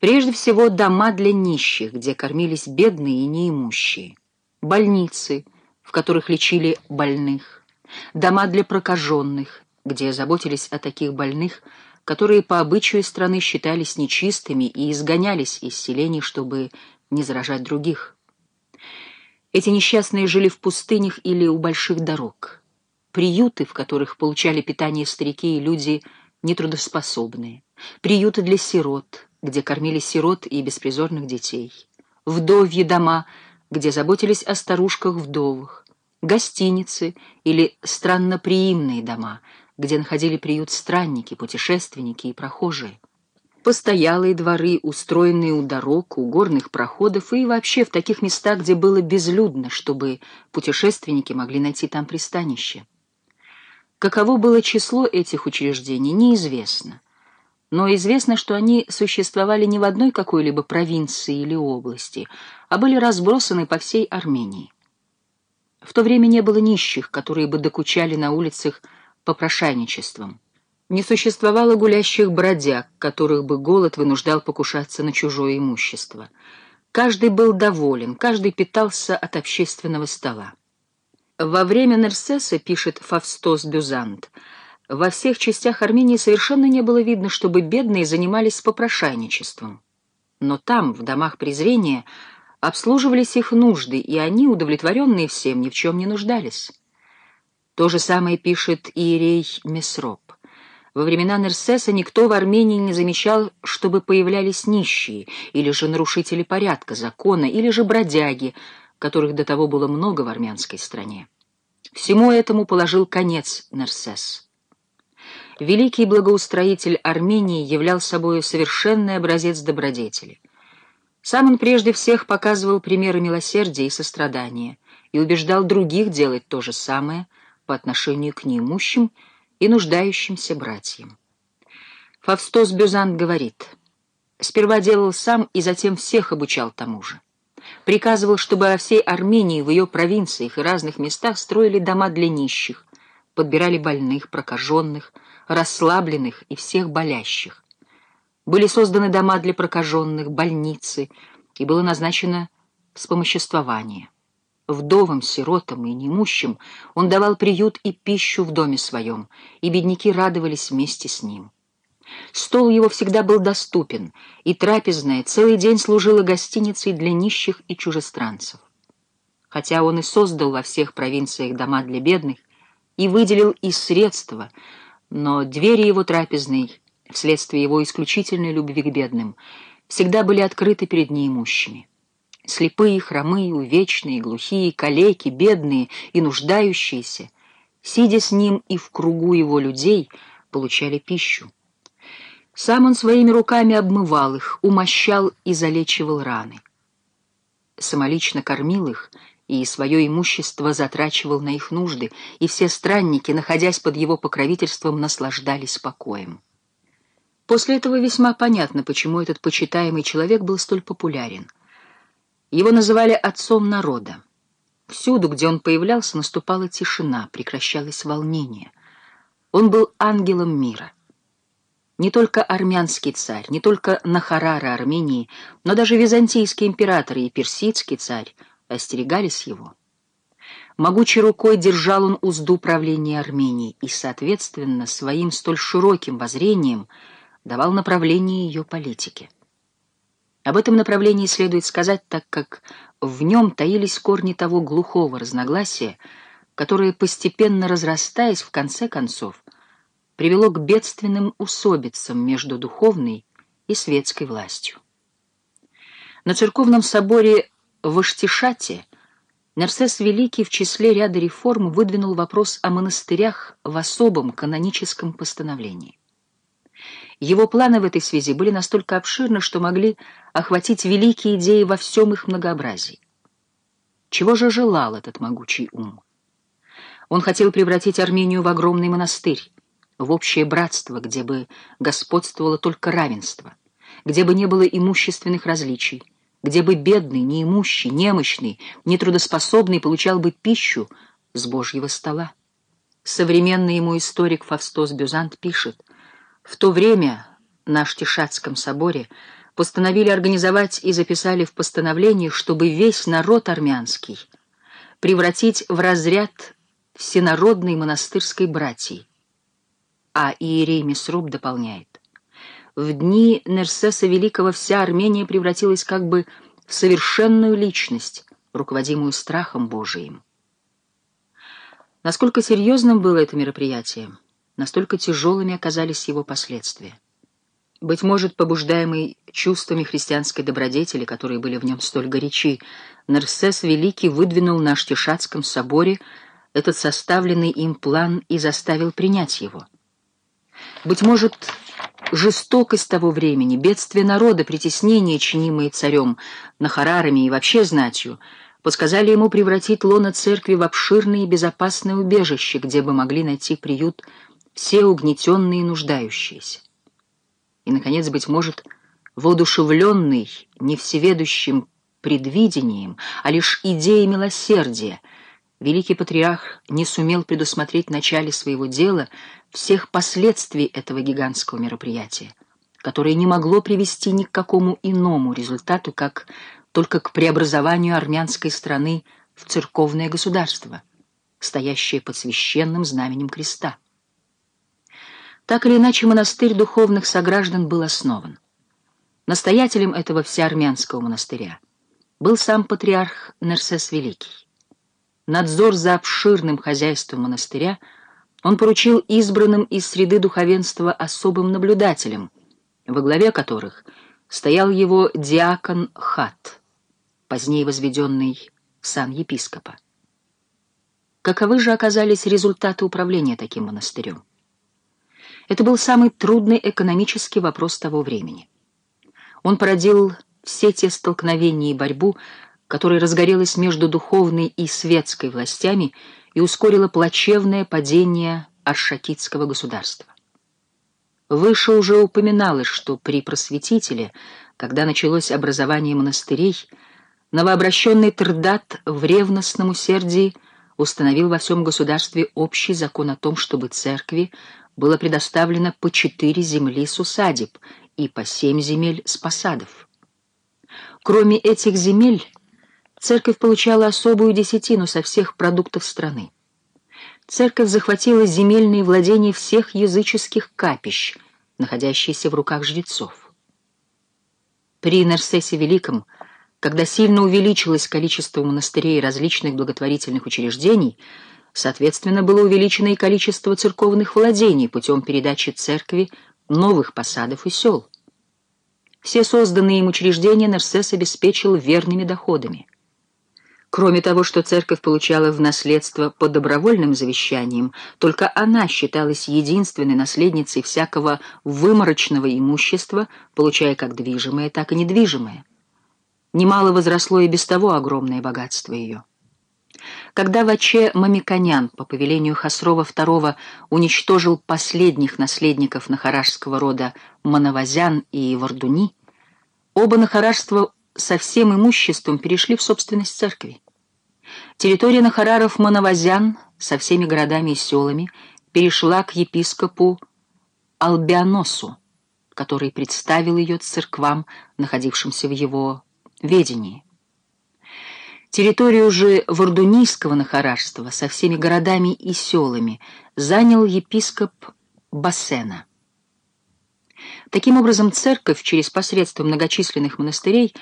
Прежде всего, дома для нищих, где кормились бедные и неимущие, больницы, в которых лечили больных, дома для прокаженных, где заботились о таких больных, которые по обычаю страны считались нечистыми и изгонялись из селений, чтобы не заражать других. Эти несчастные жили в пустынях или у больших дорог. Приюты, в которых получали питание старики и люди нетрудоспособные. Приюты для сирот, где кормили сирот и беспризорных детей, вдовьи дома, где заботились о старушках-вдовах, гостиницы или странноприимные дома, где находили приют странники, путешественники и прохожие, постоялые дворы, устроенные у дорог, у горных проходов и вообще в таких местах, где было безлюдно, чтобы путешественники могли найти там пристанище. Каково было число этих учреждений, неизвестно но известно, что они существовали не в одной какой-либо провинции или области, а были разбросаны по всей Армении. В то время не было нищих, которые бы докучали на улицах попрошайничеством. Не существовало гулящих бродяг, которых бы голод вынуждал покушаться на чужое имущество. Каждый был доволен, каждый питался от общественного стола. Во время Нерсеса, пишет Фавстос Бюзант, во всех частях Армении совершенно не было видно, чтобы бедные занимались попрошайничеством. Но там, в домах презрения, обслуживались их нужды, и они, удовлетворенные всем, ни в чем не нуждались. То же самое пишет Иерей Месроп. Во времена Нерсеса никто в Армении не замечал, чтобы появлялись нищие, или же нарушители порядка, закона, или же бродяги, которых до того было много в армянской стране. Всему этому положил конец Нерсес. Великий благоустроитель Армении являл собой совершенный образец добродетели. Сам он прежде всех показывал примеры милосердия и сострадания и убеждал других делать то же самое по отношению к неимущим и нуждающимся братьям. Фавстос Бюзант говорит, «Сперва делал сам и затем всех обучал тому же. Приказывал, чтобы во всей Армении, в ее провинциях и разных местах строили дома для нищих, подбирали больных, прокаженных, расслабленных и всех болящих. Были созданы дома для прокаженных, больницы, и было назначено вспомоществование. Вдовам, сиротам и неимущим он давал приют и пищу в доме своем, и бедняки радовались вместе с ним. Стол его всегда был доступен, и трапезная целый день служила гостиницей для нищих и чужестранцев. Хотя он и создал во всех провинциях дома для бедных и выделил и средства — но двери его трапезной, вследствие его исключительной любви к бедным, всегда были открыты перед неимущими. Слепые, хромые, увечные, глухие, калеки, бедные и нуждающиеся, сидя с ним и в кругу его людей, получали пищу. Сам он своими руками обмывал их, умощал и залечивал раны. Самолично кормил их и свое имущество затрачивал на их нужды, и все странники, находясь под его покровительством, наслаждались покоем. После этого весьма понятно, почему этот почитаемый человек был столь популярен. Его называли «отцом народа». Всюду, где он появлялся, наступала тишина, прекращалось волнение. Он был ангелом мира. Не только армянский царь, не только Нахарара Армении, но даже византийский император и персидский царь — остерегались его. Могучей рукой держал он узду правления Армении и, соответственно, своим столь широким воззрением давал направление ее политике. Об этом направлении следует сказать, так как в нем таились корни того глухого разногласия, которое, постепенно разрастаясь, в конце концов, привело к бедственным усобицам между духовной и светской властью. На церковном соборе в Аштишате Нерсес Великий в числе ряда реформ выдвинул вопрос о монастырях в особом каноническом постановлении. Его планы в этой связи были настолько обширны, что могли охватить великие идеи во всем их многообразии. Чего же желал этот могучий ум? Он хотел превратить Армению в огромный монастырь, в общее братство, где бы господствовало только равенство, где бы не было имущественных различий, где бы бедный, неимущий, немощный, нетрудоспособный получал бы пищу с Божьего стола. Современный ему историк Фавстос Бюзант пишет, «В то время на Штишатском соборе постановили организовать и записали в постановлении, чтобы весь народ армянский превратить в разряд всенародной монастырской братьи. А Иерей Месруб дополняет. В дни Нерсеса Великого вся Армения превратилась как бы в совершенную личность, руководимую страхом Божиим. Насколько серьезным было это мероприятие, настолько тяжелыми оказались его последствия. Быть может, побуждаемый чувствами христианской добродетели, которые были в нем столь горячи, Нерсес Великий выдвинул на Аштишатском соборе этот составленный им план и заставил принять его. Быть может, жестокость того времени, бедствие народа, притеснения, чинимые царем, нахарарами и вообще знатью, подсказали ему превратить лоно церкви в обширное и безопасное убежище, где бы могли найти приют все угнетенные и нуждающиеся. И, наконец, быть может, воодушевленный не всеведущим предвидением, а лишь идеей милосердия, великий патриарх не сумел предусмотреть в начале своего дела всех последствий этого гигантского мероприятия, которое не могло привести ни к какому иному результату, как только к преобразованию армянской страны в церковное государство, стоящее под священным знаменем креста. Так или иначе, монастырь духовных сограждан был основан. Настоятелем этого всеармянского монастыря был сам патриарх Нерсес Великий. Надзор за обширным хозяйством монастыря он поручил избранным из среды духовенства особым наблюдателям, во главе которых стоял его диакон Хат, позднее возведенный сан епископа. Каковы же оказались результаты управления таким монастырем? Это был самый трудный экономический вопрос того времени. Он породил все те столкновения и борьбу, которая разгорелась между духовной и светской властями и ускорила плачевное падение аршакитского государства. Выше уже упоминалось, что при просветителе, когда началось образование монастырей, новообращенный Трдат в ревностном усердии установил во всем государстве общий закон о том, чтобы церкви было предоставлено по четыре земли с усадеб и по семь земель с посадов. Кроме этих земель, церковь получала особую десятину со всех продуктов страны. Церковь захватила земельные владения всех языческих капищ, находящиеся в руках жрецов. При Нерсесе Великом, когда сильно увеличилось количество монастырей и различных благотворительных учреждений, Соответственно, было увеличено и количество церковных владений путем передачи церкви новых посадов и сел. Все созданные им учреждения Нерсес обеспечил верными доходами. Кроме того, что церковь получала в наследство по добровольным завещаниям, только она считалась единственной наследницей всякого выморочного имущества, получая как движимое, так и недвижимое. Немало возросло и без того огромное богатство ее. Когда Ваче Мамиконян по повелению Хасрова II уничтожил последних наследников нахарашского рода Манавазян и Вардуни, оба нахарашства со всем имуществом перешли в собственность церкви. Территория нахараров Манавазян со всеми городами и селами перешла к епископу Албианосу, который представил ее церквам, находившимся в его ведении. Территорию же Вардунийского нахарашества со всеми городами и селами занял епископ Бассена. Таким образом, церковь через посредство многочисленных монастырей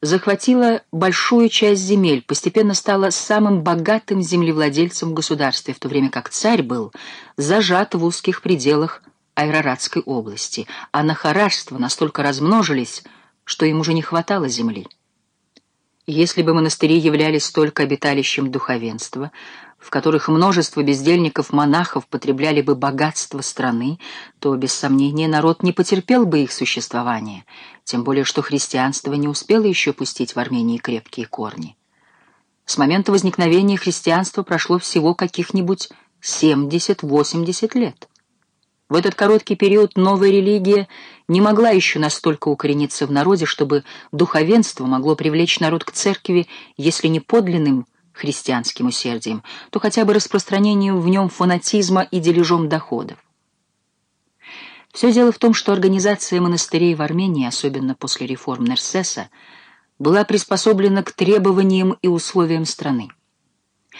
захватила большую часть земель, постепенно стала самым богатым землевладельцем в государстве, в то время как царь был зажат в узких пределах Айраратской области, а нахарашества настолько размножились, что им уже не хватало земли. Если бы монастыри являлись только обиталищем духовенства, в которых множество бездельников-монахов потребляли бы богатство страны, то, без сомнения, народ не потерпел бы их существования, тем более что христианство не успело еще пустить в Армении крепкие корни. С момента возникновения христианства прошло всего каких-нибудь 70-80 лет. В этот короткий период новая религия не могла еще настолько укорениться в народе, чтобы духовенство могло привлечь народ к церкви, если не подлинным христианским усердием, то хотя бы распространением в нем фанатизма и дележом доходов. Все дело в том, что организация монастырей в Армении, особенно после реформ Нерсеса, была приспособлена к требованиям и условиям страны.